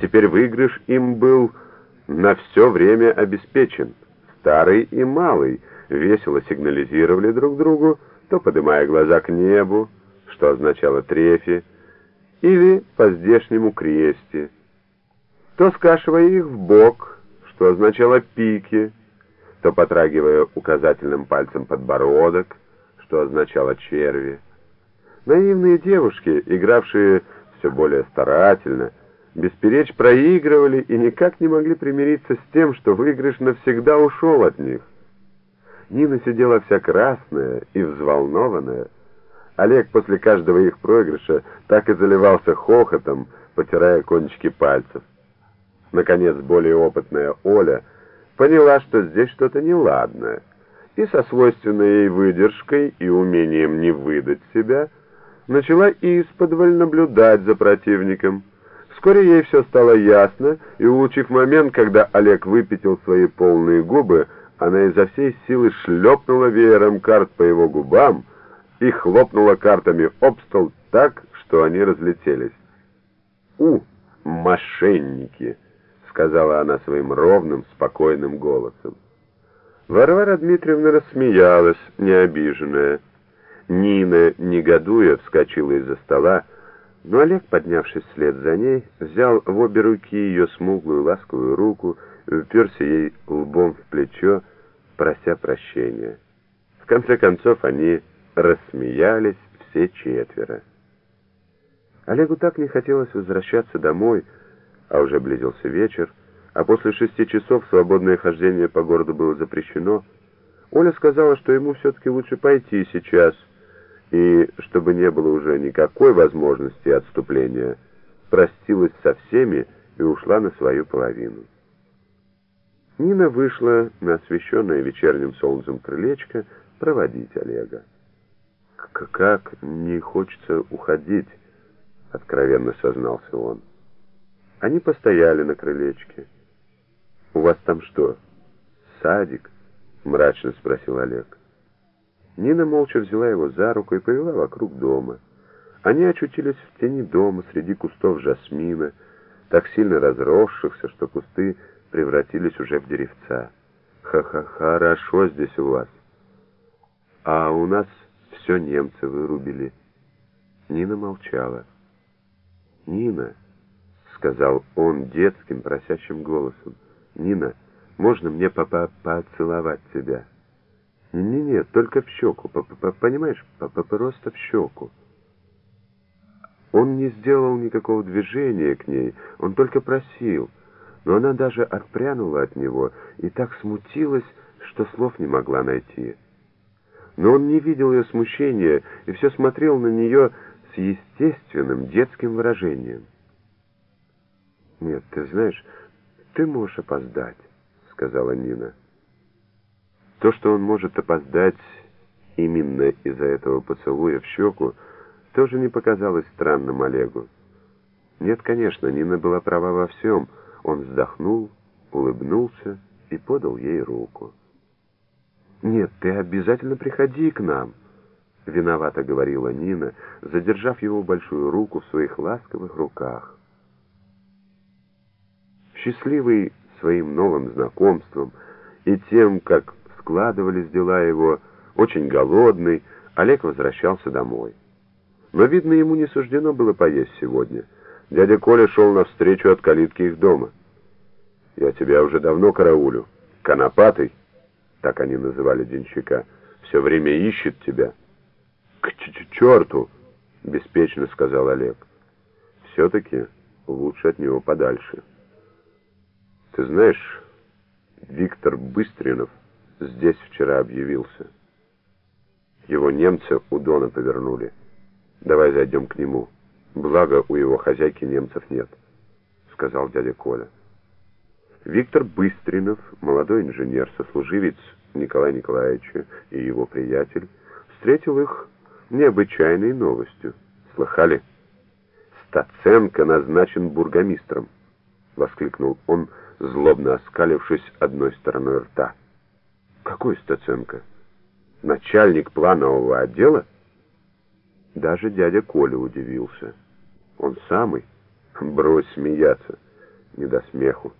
Теперь выигрыш им был на все время обеспечен. Старый и малый весело сигнализировали друг другу, то поднимая глаза к небу, что означало трефи, или по-здешнему кресте, то скашивая их в бок, что означало пики, то потрагивая указательным пальцем подбородок, что означало черви. Наивные девушки, игравшие все более старательно, бесперечь проигрывали и никак не могли примириться с тем, что выигрыш навсегда ушел от них. Нина сидела вся красная и взволнованная. Олег после каждого их проигрыша так и заливался хохотом, потирая кончики пальцев. Наконец, более опытная Оля поняла, что здесь что-то неладное, и со свойственной ей выдержкой и умением не выдать себя начала исподволь наблюдать за противником. Вскоре ей все стало ясно, и, улучив момент, когда Олег выпятил свои полные губы, она изо всей силы шлепнула веером карт по его губам и хлопнула картами об стол так, что они разлетелись. «У, мошенники!» — сказала она своим ровным, спокойным голосом. Варвара Дмитриевна рассмеялась, необиженная. Нина, негодуя, вскочила из-за стола, но Олег, поднявшись вслед за ней, взял в обе руки ее смуглую ласковую руку и уперся ей лбом в плечо, прося прощения. В конце концов они рассмеялись все четверо. Олегу так не хотелось возвращаться домой, а уже близился вечер, а после шести часов свободное хождение по городу было запрещено. Оля сказала, что ему все-таки лучше пойти сейчас, и, чтобы не было уже никакой возможности отступления, простилась со всеми и ушла на свою половину. Нина вышла на освещенное вечерним солнцем крылечко проводить Олега. «Как не хочется уходить», — откровенно сознался он. Они постояли на крылечке. «У вас там что, садик?» — мрачно спросил Олег. Нина молча взяла его за руку и повела вокруг дома. Они очутились в тени дома среди кустов жасмина, так сильно разросшихся, что кусты превратились уже в деревца. Ха-ха, хорошо здесь у вас. А у нас все немцы вырубили. Нина молчала. Нина, сказал он детским просящим голосом. Нина, можно мне папа поцеловать тебя? Не, нет, только в щеку, п -п понимаешь, п -п просто в щеку. Он не сделал никакого движения к ней, он только просил но она даже отпрянула от него и так смутилась, что слов не могла найти. Но он не видел ее смущения и все смотрел на нее с естественным детским выражением. «Нет, ты знаешь, ты можешь опоздать», — сказала Нина. То, что он может опоздать именно из-за этого поцелуя в щеку, тоже не показалось странным Олегу. Нет, конечно, Нина была права во всем — он вздохнул, улыбнулся и подал ей руку. «Нет, ты обязательно приходи к нам», — виновато говорила Нина, задержав его большую руку в своих ласковых руках. Счастливый своим новым знакомством и тем, как складывались дела его, очень голодный, Олег возвращался домой. Но, видно, ему не суждено было поесть сегодня. Дядя Коля шел навстречу от калитки их дома. Я тебя уже давно караулю. Конопатый, так они называли денщика, все время ищет тебя. К черту, беспечно сказал Олег. Все-таки лучше от него подальше. Ты знаешь, Виктор Быстринов здесь вчера объявился. Его немцы у Дона повернули. Давай зайдем к нему. Благо, у его хозяйки немцев нет, сказал дядя Коля. Виктор Быстринов, молодой инженер, сослуживец Николая Николаевича и его приятель, встретил их необычайной новостью. Слыхали? Стаценко назначен бургомистром, воскликнул он, злобно оскалившись одной стороной рта. Какой Стаценко? Начальник планового отдела? Даже дядя Коля удивился. Он самый? Брось смеяться. не до смеху.